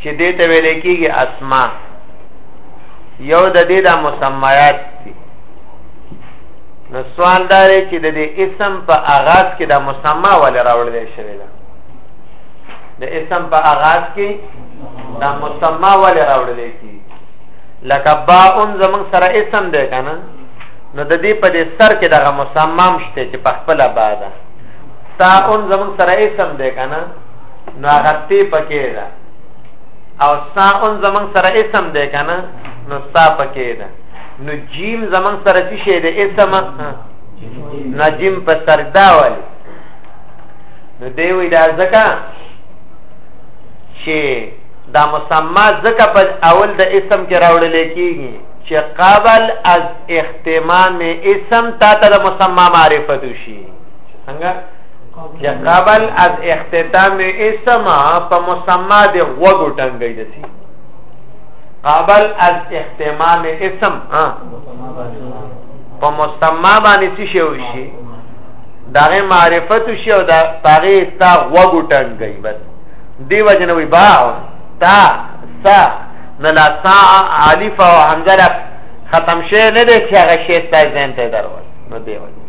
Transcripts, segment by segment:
چې دې ته ویل کېږي اسما یو د دې د مسمیات دي نو سوال دا دی چې د دې اسم په آغاز کې د مسما ولې راوړل شوی ده د اسم په آغاز کې د مسما ولې راوړل کېږي لکه باء زمون سره اسم دی کنه نو د دې په دې سر کې دغه مسمام شته چې په خپل باده تاون زمون سره اسم دی کنه نو هغه تی پکې ده او ساون زمنګ سره اسم ده کنه نو سا پکې ده نو جیم زمنګ سره څه شی ده اسم نو جیم په سر دا ول نو دی وی دا ځکه چې دا مسما ځکه په اول د اسم کې راوړل کېږي چې قبل از اختمام اسم تا ته د مسما معرفت شي څنګه چې قبل از اختتام اسم په مسما د غوګو ټنګي دسی قبل از اختمام اسم ها په مسما باندې څه شی وشي داغه معرفت شي او دا پاره تا غوګو ټنګي بس دی وجنه وی با تا سا نه لا سا الف او حمزه ختم شي نه دي چې هغه شی ستای ځین ته درول نو دی وجنه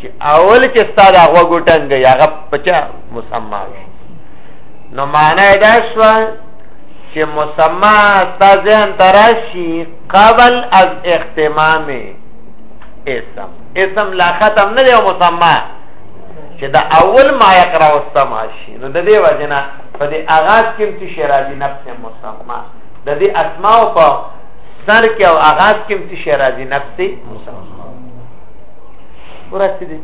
چې اول چې ستا د هغه ګټنګ هغه پچا مسما وي نو معنی دا شو چې مسما ستا ذهن تراشي قبل از اختمام اسم اسم لا ختم نه دی مسما چې دا اول ما یقرا واستما شي نو د دې وجنه په دې اغاز کې چې شرابي نفس مسما د دې اسماء په سر کې او اغاز کې چې شرابي نفس مسما ورسې دي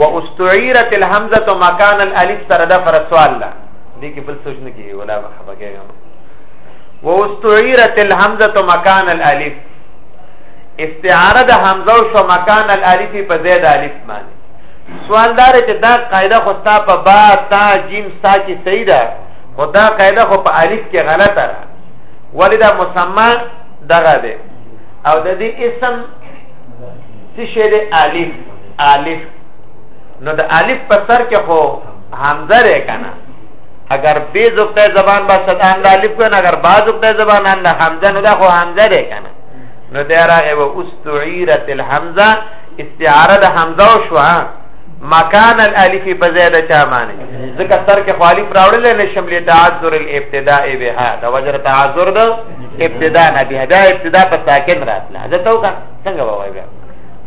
واستعيرت الهمزه مكان الالف سره د فر سوال ده دې کې بل سوچ نه کیږي ولا خبره کېږم واستعيرت الهمزه مكان الالف استعاره د همزه او شو مکان الالف په زید الف باندې سوال دار چې دا قاعده خو تا په با تا جیم سا کې صحیح ده خو دا قاعده خو په الف کې غلطه ده ولې دا مسما دغه ده او د دې اسم څه شی دی الف الف نو د الف په سر کې خو حمزه ری کنه اگر بی زبطه زبان با شدان دا الف کن اگر با زبطه زبان ان دا حمزه نو دا خو حمزه ری کنه نو دا راغه و استعیرت الحمزه استعاره د حمزه او شو مکان الالف په ځای د چا معنی ځکه سر کې خالف راوړل نه شملې تعذر الابتداء بها دا وجر تعذر ده ابتدا نه بیا بیا ابتدا په ساکن راتله دا تو کا څنګه وای بیا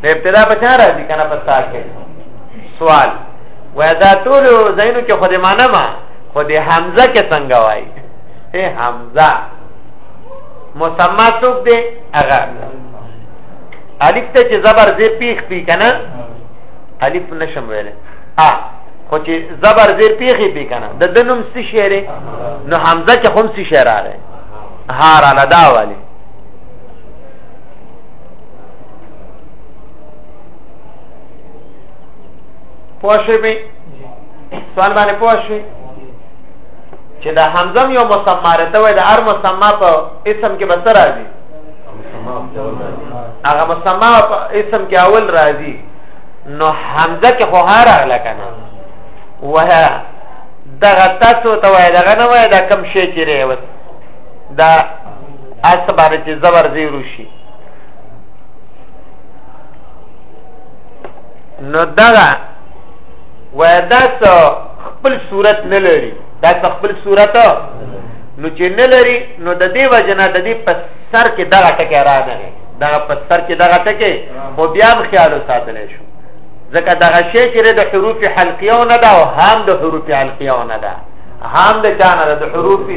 په ابتدا په چا راځي کنه په ساکن سوال وای دا ټول زینو کې خو دې معنی ما خو دې حمزه کې څنګه وای اے حمزه مسما څوک دی هغه الف ته چې زبر زی پیخ پی کنه الف نشم ویل ا خو چې زبر زی پیخ پی کنه د دنوم څه شعر نو حمزه چې هم څه شعر راغی هارانه دا والی پوښې به سوال باندې پوښې چې دا حمزه یو مسما رته وای دا هر مسما په اسم کې بسر راځي هغه مسما په اسم کې اول راځي نو حمزه کې خو هار اغلا کنه وه دغه تاسو ته وای دغه نه وای دا کم شی چې ری وس دا اسبار چې زبر زیرو شي نو دغه وای دا څو خپل صورت نه لري دا څو خپل صورت نو چې نه لري نو د دې وجنه د دې په سر کې دغه ټکی را نه دغه په سر کې دغه ټکی خو بیا هم خیال ساتلی شو ځکه دغه شی چې د حروف حلقیه نه ده او هم د حروف حلقیه نه ده هم د چانه ده د حروف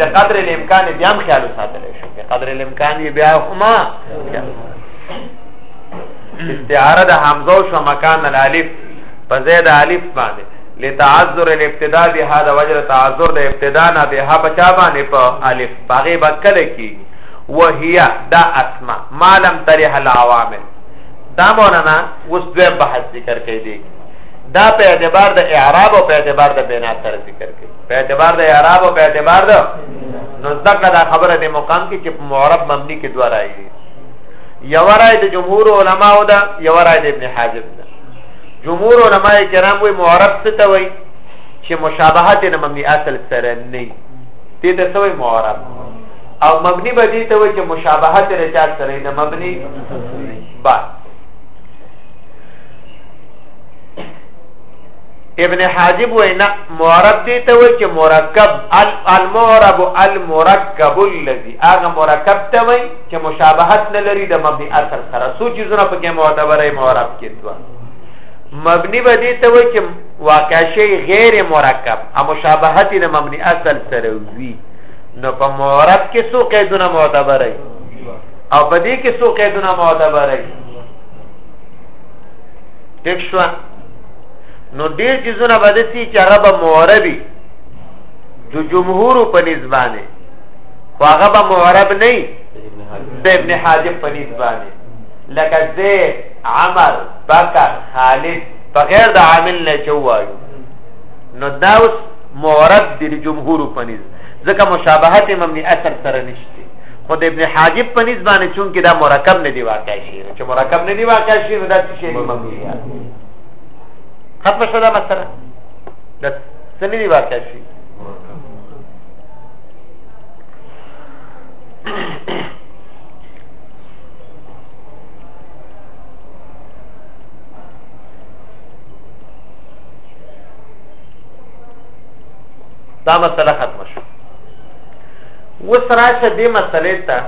د قدر الامکان بیا هم خیال ساتل شي په قدر الامکان بیا هم استعاره د حمزه او شمکان الالف په زید الف باندې لتعذر الابتداء به هذا وجر تعذر د ابتداء نه به ها بچا باندې په الف باغې بکله کی وهیا دا اسماء ما لم تره العوامل دا مولانا اوس دویم بحث ذکر کوي دی دا په اعتبار د اعراب او په اعتبار د بنا سره ذکر کوي په اعتبار د اعراب او په اعتبار د نو ځکه دا خبره د مقام کې چې معرب مبني کې دوه راي دي یو راي د جمهور علما او دا یو راي د ابن حاجب ده جمهور علما کرام وي معرب څه ته وي چې مشابهت نه مبني اصل سره نه دي ته څه وي معرب او مبني به دي ته وي چې مشابهت لري چا سره د مبني با ابن حاجب وینا معرب دي ته وي چې مرکب المعرب المرکب الذي هغه مرکب ته وي چې مشابهت نه لري د مبني اصل سره سوچ زونه په کې معتبره معرب کې دوا مبني به دي ته وي چې واقع شي غیر مرکب او مشابهت د مبني اصل سره وي نو په معرب کې څو قیدونه معتبر دي او په دې کې څو قیدونه معتبر دي ټیک شو نو ډیر چیزونه بدسي چې عرب معربي د جمهور په نسبانه خو هغه به معرب نه د ابن حاجب په نسبانه لکه زید عمر بکر خالد بغیر د عامل نه چوایو نو دا اوس مورد دی د جمهور په نس ځکه مشابهت مبني اصل سره نشته خو د ابن حاجب په نس باندې چون کې دا مرکب نه دی واقع شي چې مرکب نه دی واقع شي نو دا څه شي مبني ختم شو دا مسله دا څه نه دی واقع شي دا مسله ختم شو اوس راشه دې مسلې ته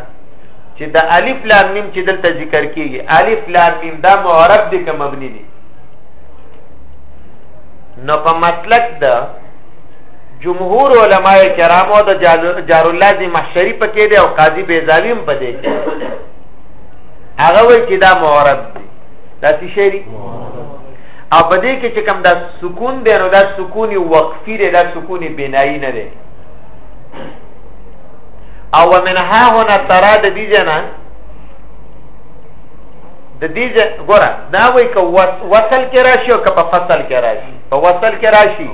چې د الف لام میم چې دلته ذکر کیږي الف لام میم دا معرب دي که مبني دي نو په مسلک د جمهور علما کرامو د جار الله دی محشری پکې دی او قاضي بیزاوی هم پدې کې هغه وی چې دا معرب دي دا څه شی او په دې کې چې کوم دا سکون دی نو دا سکون وقفي دی دا سکون بنایي نه دی او من ها هنا ترا د دې جنا د دې ګوره دا وایي ک وصل کې راشي او ک په فصل کې راشي په وصل کې راشي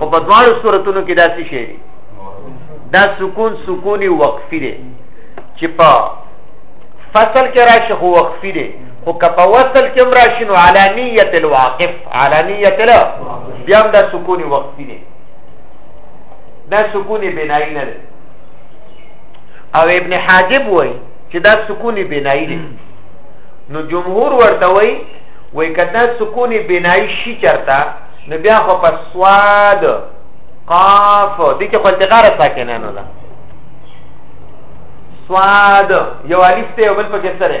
او په دواړو صورتونو کې داسې شي دا سکون سکونی وقفي دی چې په فصل کې راشي خو وقفي دی خو که په وصل کې هم راشي نو علانیت الواقف علانیت له بیا هم دا سکون وقفي دی دا سکون بنایی نه دی او ابن حاجب وای چې دا سکون بنایی دی نو جمهور ورته وای وای کدا سکون بنایی شي چرتا نو بیا خو په سواد قاف دي چې خپل تغاره ساکنه نه ده سواد یو الف ته بل پکې سره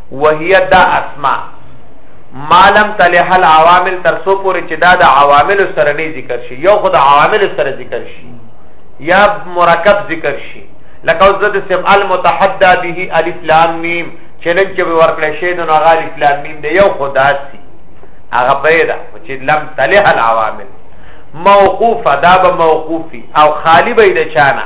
وهي دا اسماء ما لم تلح العوامل تر سو پورې چې دا د عوامل سره نه ذکر شي یو خدای عوامل سره ذکر شي یا مرکب ذکر شي لکه اوس د سم المتحدى به الف لام میم چیلنج چې ورکړی شی نو هغه الف لام میم دی یو خدا سي هغه پیدا چې لم تلح العوامل موقوفه دا به موقوفي او خالی به د چانه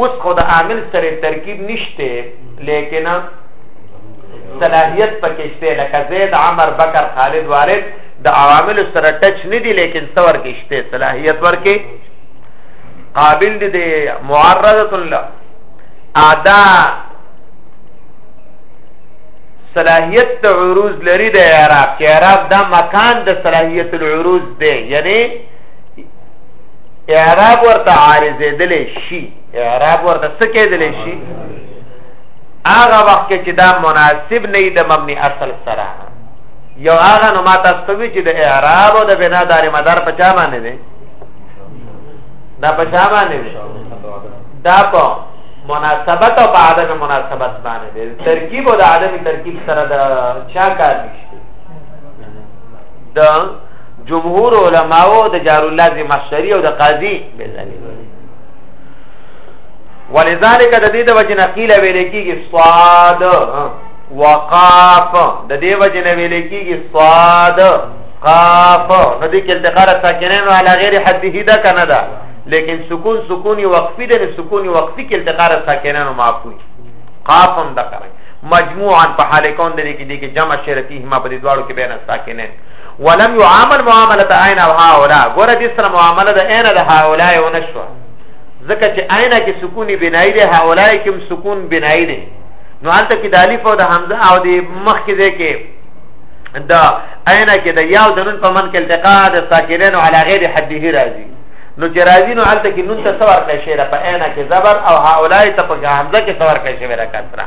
اوس خو د عامل سره ترکیب نشته لیکن صلاحیت پکې شته لکه زید عمر بکر خالد والد د عوامل سره ټچ نه دي لیکن څور کې شته صلاحیت ورکه قابل دي د معرضه الله ادا صلاحیت ته عروض لري د اعراب چې اعراب دا مکان د صلاحیت العروض دی یعنی اعراب ورته عارضه دلې شي اعراب ورته څه کېدلې شي هغه وخت کې چې دا مناسب نه دی د مبني اصل سره یو هغه نو ما تاسو وی چې د اعراب او د بنا دار مدار په چا باندې دی دا په چا باندې دی دا په مناسبت او په عدم مناسبت باندې دی ترکیب او د عدم ترکیب سره د چا کار نشته د جمهور علماو د جار الله زمخشری او د قاضي بلنی ولذالک د دې د وجه نقیل ویل کیږي صاد وقاف د دې وجه نه ویل کیږي صاد قاف نو دې کې التقار ساکنین علی غیر حده دا کنه دا لیکن سکون سکونی وقفی د سکونی وقفی کې التقار ساکنین معفو قاف هم دا کوي مجموعا په حال کون د دې کې دي کې جمع شرطی هما په دې دواړو کې بین ساکنین ولم يعامل معامله عين او هؤلاء ګوره دې سره معامله د عين د هؤلاء ونشو ځکه چې عين کې سکون بنای دی هؤلاء کې سکون بنای دی نو هلته کې د الف او د حمزه او د مخ کې دی کې د عين کې د یاو د نون په من کې التقا د ساکرین او علی غیر حده راځي نو چې راځي نو هلته کې نون ته څور کړی شي په عین کې زبر او هؤلاء ته په حمزه کې څور کړی شي را کثره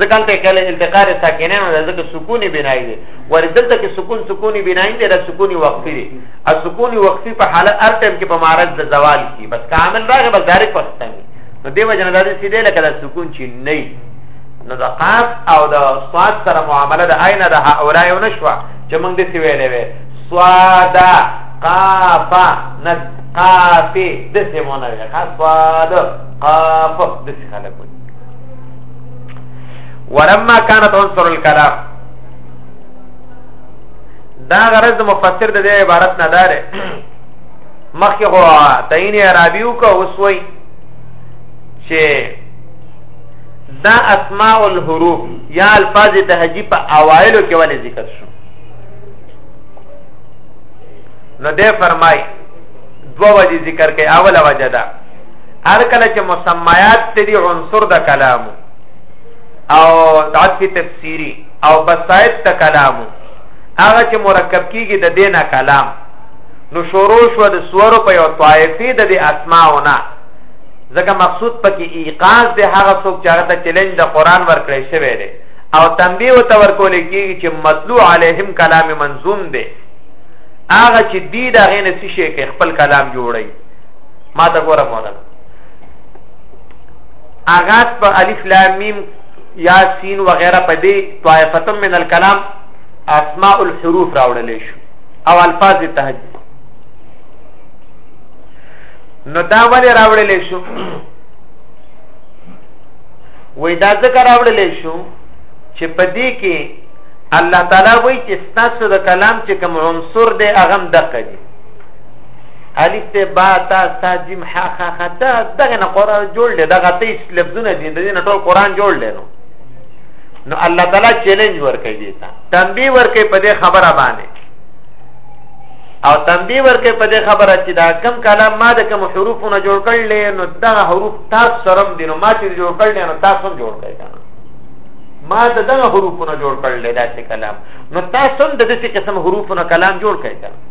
ځکه ته کله التقار ساکینه نه ځکه سکونی بنای دي وردلته کې سکون سکونی بناین دی دا سکونی وقفي دی او سکونی وقفي په حالت هر ټایم کې په معرض د زوال کې بس کامل راغی بس داري پښتني نو دیو جن داسې سیده لکه د سکون چې نه نو د قاف او د صاد سره معامله د عین د هؤلاء نشوا چې موږ دې ویلې وې صاد قاف نه قاف د څه مونږ وې خاص صاد قاف د څه خلک ولما كانت عنصر الكلام دا غرض د مفسر د دې عبارت نه دار مخکې هو تعین عربي او کو وسوي چې دا اسماء الحروف یا الفاظ تهجی په اوایلو کې ولې ذکر شو نو دې فرمای دو وجه ذکر کې اوله وجه ده هر کله چې مسميات تدي عنصر د کلامو او تعطف تفسیری او بسایت ته کلامو هغه چې مرکب کیږي د دینا کلام نو شروع شو د سورو په یو طائفي د اسماءونه ځکه مقصود پکې ایقاظ د هغه څوک چې هغه ته چیلنج د قران ورکړی شوی دی او تنبیه او تورکول کیږي چې مطلوع علیهم کلام منظوم دی هغه چې دی دا غینه څه شي کې خپل کلام جوړي ما ته ګوره مولانا آغاز په الف لام میم یا سین وغیرہ په دې طائفه من الكلام اسماء الحروف راوړل شو او الفاظ تهجد نو دا ولې راوړل شو وې دا ذکر راوړل شو چې په دې کې الله تعالی وایي چې ستاسو د کلام چې کوم عنصر دی هغه دقه دی الف ته با تا سا جیم ح خ خ دا دغه نه قران جوړ دی دغه تیس لفظونه دي د دې نه ټول قران جوړ دی نو نو الله تعالی چیلنج ورکړي دی تا تنبیه ورکړي په دې خبره باندې او تنبیه ورکړي په دې خبره چې دا کم کلام ما د کم حروفونه جوړ کړل نو دا حروف تاسو سره دي نو ما چې جوړ کړل نو تاسو هم جوړ کړئ کنه ما د دغه حروفونه جوړ کړل دا چې کلام نو تاسو هم د دې قسم حروفونه کلام جوړ کړئ کنه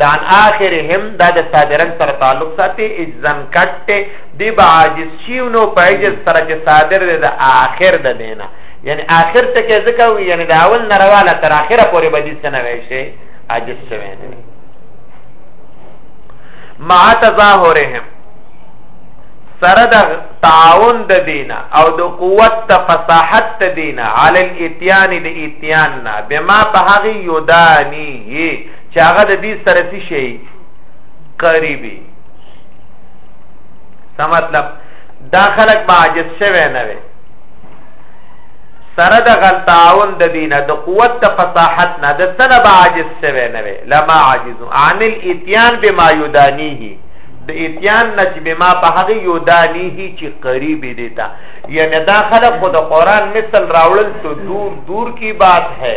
دا ان اخرهم دا د صادرن سره تعلق ساتي اجزن کټه دی با عاجز شیونو په عجز سره چې صادر دی د اخر د دینه یعنی اخر ته کې ځکه وي یعنی د اول نرواله تر اخره پورې به دې څنګه وي شي عاجز شوی نه مع تظاهرهم سره د تعاون د دینه او د قوت د فصاحت د دینه علی الاتیان د اتیان نه بما په هغه یودانی چې هغه د دې سره څه شي قریبي څه مطلب دا خلک به عاجز شوی نه وي سره د غلطاون د دینه د قوت د فصاحت نه د سنه به عاجز شوی نه وي لما عاجز عن الاتيان بما يدانيه د اتيان نج بما په هغه يدانيه چې قریب دي تا یعنی دا خلک خو د قران مثل راوړل ته دور دور کی بات ہے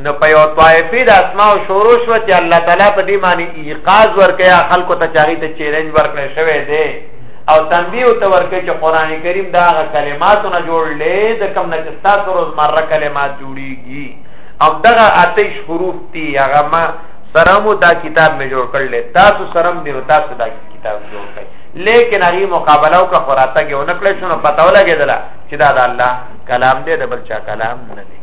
نو په یو طائفي د اسماء او شروع شو چې الله تعالی په دې معنی ایقاظ ورکیا خلکو ته چاغي ته چیلنج ورکړی شوی دی او تنبیه او تورکه چې قران کریم دا غ کلماتو نه جوړلې د کم نه چې تاسو روزمره کلمات جوړیږي او دغه آتش حروف دي هغه ما سره مو دا کتاب می جوړ کړل تاسو سره مې تاسو دا کتاب جوړ کړئ لیکن هغه مقابله او کا خراته کې ونکړې شنو پتاو لګیدله چې دا د الله کلام دی د بل چا کلام نه دی